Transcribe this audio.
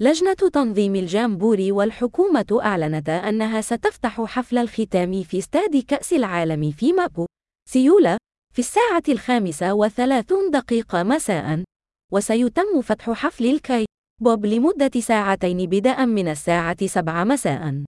لجنة تنظيم الجامبوري والحكومة أعلنتا أنها ستفتح حفل الختام في استاد كأس العالم في مابو، سيولا، في الساعة الخامسة وثلاثون دقيقة مساءً، وسيتم فتح حفل الكاي بوب لمدة ساعتين بدءًا من الساعة سبعة مساءً.